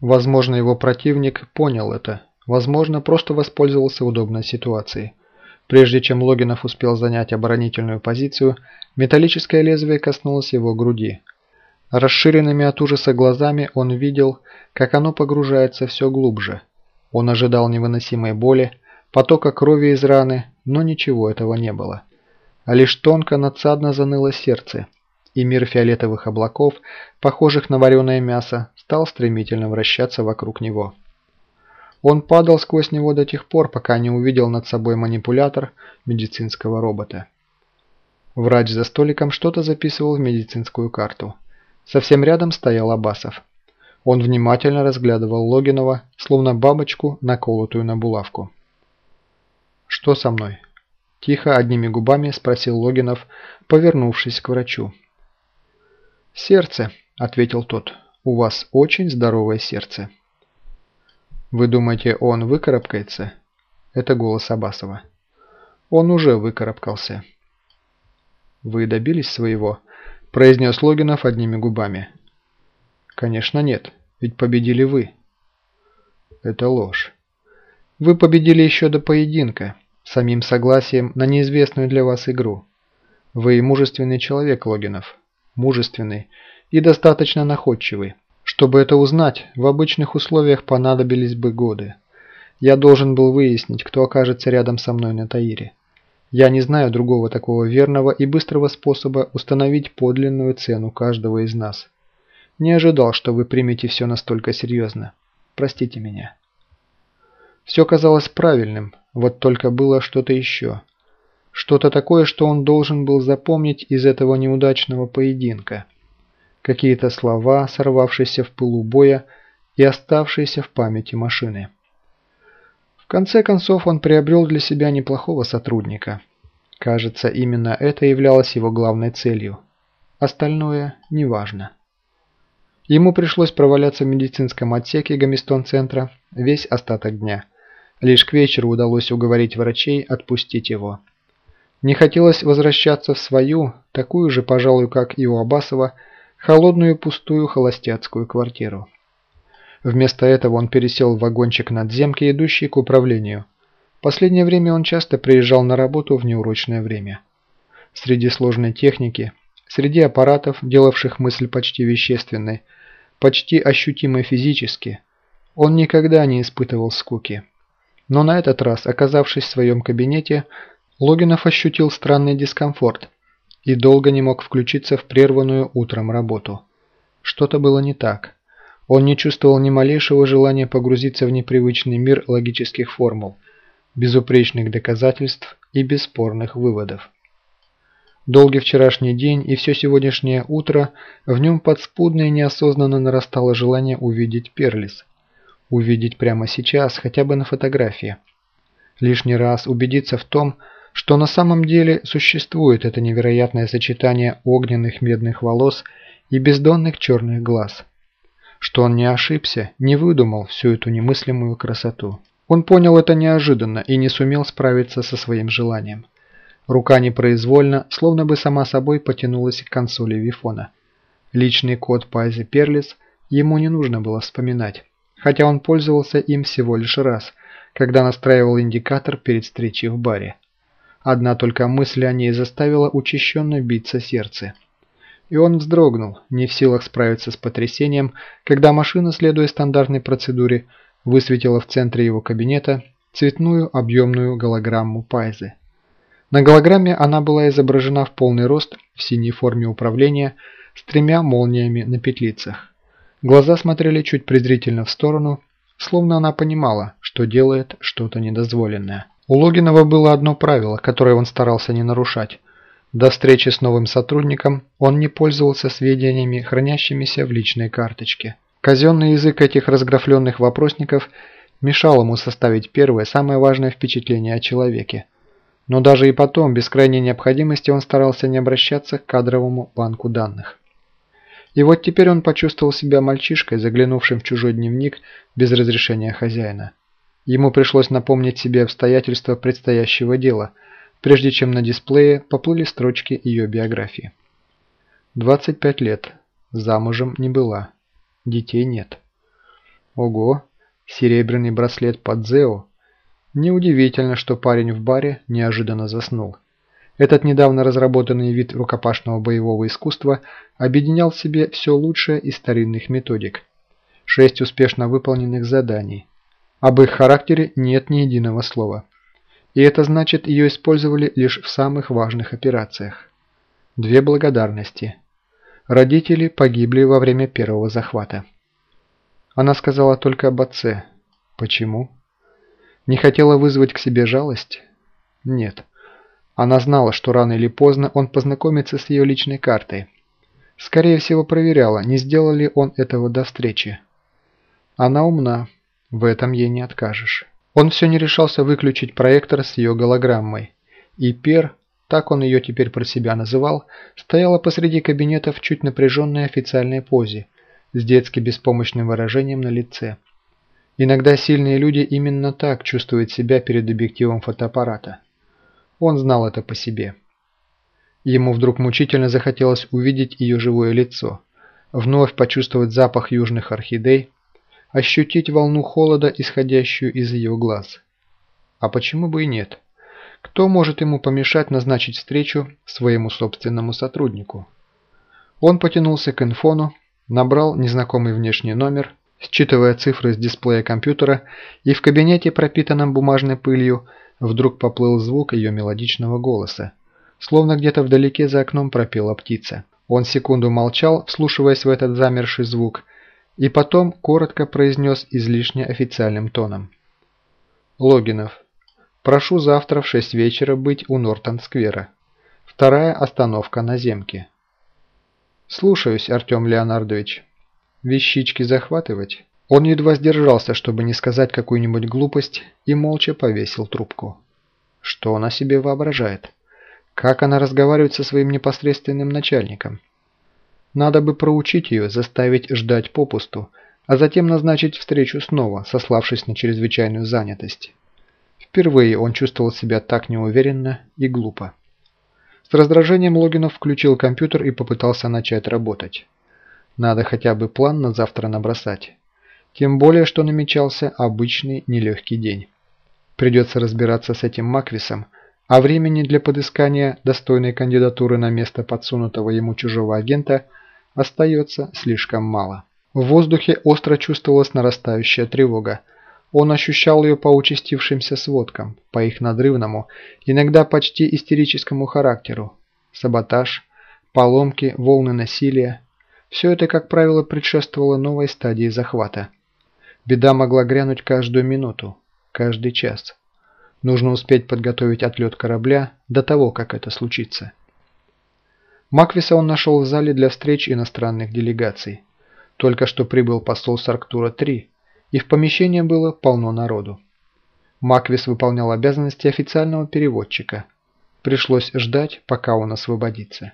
Возможно, его противник понял это, возможно, просто воспользовался удобной ситуацией. Прежде чем Логинов успел занять оборонительную позицию, металлическое лезвие коснулось его груди. Расширенными от ужаса глазами он видел, как оно погружается все глубже. Он ожидал невыносимой боли, потока крови из раны, но ничего этого не было. А лишь тонко надсадно заныло сердце, и мир фиолетовых облаков, похожих на вареное мясо, стал стремительно вращаться вокруг него. Он падал сквозь него до тех пор, пока не увидел над собой манипулятор медицинского робота. Врач за столиком что-то записывал в медицинскую карту. Совсем рядом стоял Абасов. Он внимательно разглядывал Логинова, словно бабочку, наколотую на булавку. «Что со мной?» Тихо, одними губами спросил Логинов, повернувшись к врачу. «Сердце», – ответил тот. «У вас очень здоровое сердце». «Вы думаете, он выкарабкается?» Это голос Абасова. «Он уже выкарабкался». «Вы добились своего?» – произнес Логинов одними губами. «Конечно нет, ведь победили вы». «Это ложь. Вы победили еще до поединка, самим согласием на неизвестную для вас игру. Вы мужественный человек, Логинов мужественный и достаточно находчивый. Чтобы это узнать, в обычных условиях понадобились бы годы. Я должен был выяснить, кто окажется рядом со мной на Таире. Я не знаю другого такого верного и быстрого способа установить подлинную цену каждого из нас. Не ожидал, что вы примете все настолько серьезно. Простите меня. Все казалось правильным, вот только было что-то еще – что-то такое, что он должен был запомнить из этого неудачного поединка. Какие-то слова, сорвавшиеся в пылу боя и оставшиеся в памяти машины. В конце концов он приобрел для себя неплохого сотрудника. Кажется, именно это являлось его главной целью. Остальное неважно. Ему пришлось проваляться в медицинском отсеке Гамистон-центра весь остаток дня. Лишь к вечеру удалось уговорить врачей отпустить его. Не хотелось возвращаться в свою, такую же, пожалуй, как и у Абасова, холодную пустую холостяцкую квартиру. Вместо этого он пересел в вагончик надземки, идущий к управлению. Последнее время он часто приезжал на работу в неурочное время. Среди сложной техники, среди аппаратов, делавших мысль почти вещественной, почти ощутимой физически, он никогда не испытывал скуки. Но на этот раз, оказавшись в своем кабинете, Логинов ощутил странный дискомфорт и долго не мог включиться в прерванную утром работу. Что-то было не так. Он не чувствовал ни малейшего желания погрузиться в непривычный мир логических формул, безупречных доказательств и бесспорных выводов. Долгий вчерашний день и все сегодняшнее утро в нем подспудно и неосознанно нарастало желание увидеть Перлис. Увидеть прямо сейчас, хотя бы на фотографии. Лишний раз убедиться в том, что что на самом деле существует это невероятное сочетание огненных медных волос и бездонных черных глаз. Что он не ошибся, не выдумал всю эту немыслимую красоту. Он понял это неожиданно и не сумел справиться со своим желанием. Рука непроизвольно, словно бы сама собой потянулась к консоли Вифона. Личный код Пайзи Перлис ему не нужно было вспоминать, хотя он пользовался им всего лишь раз, когда настраивал индикатор перед встречей в баре. Одна только мысль о ней заставила учащенно биться сердце. И он вздрогнул, не в силах справиться с потрясением, когда машина, следуя стандартной процедуре, высветила в центре его кабинета цветную объемную голограмму Пайзы. На голограмме она была изображена в полный рост в синей форме управления с тремя молниями на петлицах. Глаза смотрели чуть презрительно в сторону, словно она понимала, что делает что-то недозволенное. У Логинова было одно правило, которое он старался не нарушать. До встречи с новым сотрудником он не пользовался сведениями, хранящимися в личной карточке. Казенный язык этих разграфленных вопросников мешал ему составить первое, самое важное впечатление о человеке. Но даже и потом, без крайней необходимости, он старался не обращаться к кадровому банку данных. И вот теперь он почувствовал себя мальчишкой, заглянувшим в чужой дневник без разрешения хозяина. Ему пришлось напомнить себе обстоятельства предстоящего дела, прежде чем на дисплее поплыли строчки ее биографии. 25 лет. Замужем не была. Детей нет. Ого, серебряный браслет под Зео. Неудивительно, что парень в баре неожиданно заснул. Этот недавно разработанный вид рукопашного боевого искусства объединял в себе все лучшее из старинных методик. Шесть успешно выполненных заданий. Об их характере нет ни единого слова. И это значит, ее использовали лишь в самых важных операциях. Две благодарности. Родители погибли во время первого захвата. Она сказала только об отце. Почему? Не хотела вызвать к себе жалость? Нет. Она знала, что рано или поздно он познакомится с ее личной картой. Скорее всего, проверяла, не сделал ли он этого до встречи. Она умна, в этом ей не откажешь. Он все не решался выключить проектор с ее голограммой. И Пер, так он ее теперь про себя называл, стояла посреди кабинета в чуть напряженной официальной позе, с детски беспомощным выражением на лице. Иногда сильные люди именно так чувствуют себя перед объективом фотоаппарата. Он знал это по себе. Ему вдруг мучительно захотелось увидеть ее живое лицо, вновь почувствовать запах южных орхидей, ощутить волну холода, исходящую из ее глаз. А почему бы и нет? Кто может ему помешать назначить встречу своему собственному сотруднику? Он потянулся к инфону, набрал незнакомый внешний номер, считывая цифры с дисплея компьютера, и в кабинете, пропитанном бумажной пылью, вдруг поплыл звук ее мелодичного голоса. Словно где-то вдалеке за окном пропела птица. Он секунду молчал, вслушиваясь в этот замерший звук, и потом коротко произнес излишне официальным тоном. «Логинов, прошу завтра в 6 вечера быть у Нортон-сквера. Вторая остановка на земке». «Слушаюсь, Артем Леонардович. Вещички захватывать?» Он едва сдержался, чтобы не сказать какую-нибудь глупость, и молча повесил трубку. Что она себе воображает? Как она разговаривает со своим непосредственным начальником? Надо бы проучить ее, заставить ждать попусту, а затем назначить встречу снова, сославшись на чрезвычайную занятость. Впервые он чувствовал себя так неуверенно и глупо. С раздражением Логинов включил компьютер и попытался начать работать. Надо хотя бы план на завтра набросать. Тем более, что намечался обычный нелегкий день. Придется разбираться с этим Маквисом, а времени для подыскания достойной кандидатуры на место подсунутого ему чужого агента остается слишком мало. В воздухе остро чувствовалась нарастающая тревога. Он ощущал ее по участившимся сводкам, по их надрывному, иногда почти истерическому характеру. Саботаж, поломки, волны насилия – все это, как правило, предшествовало новой стадии захвата. Беда могла грянуть каждую минуту, каждый час. Нужно успеть подготовить отлет корабля до того, как это случится. Маквиса он нашел в зале для встреч иностранных делегаций. Только что прибыл посол Сарктура-3, и в помещении было полно народу. Маквис выполнял обязанности официального переводчика. Пришлось ждать, пока он освободится.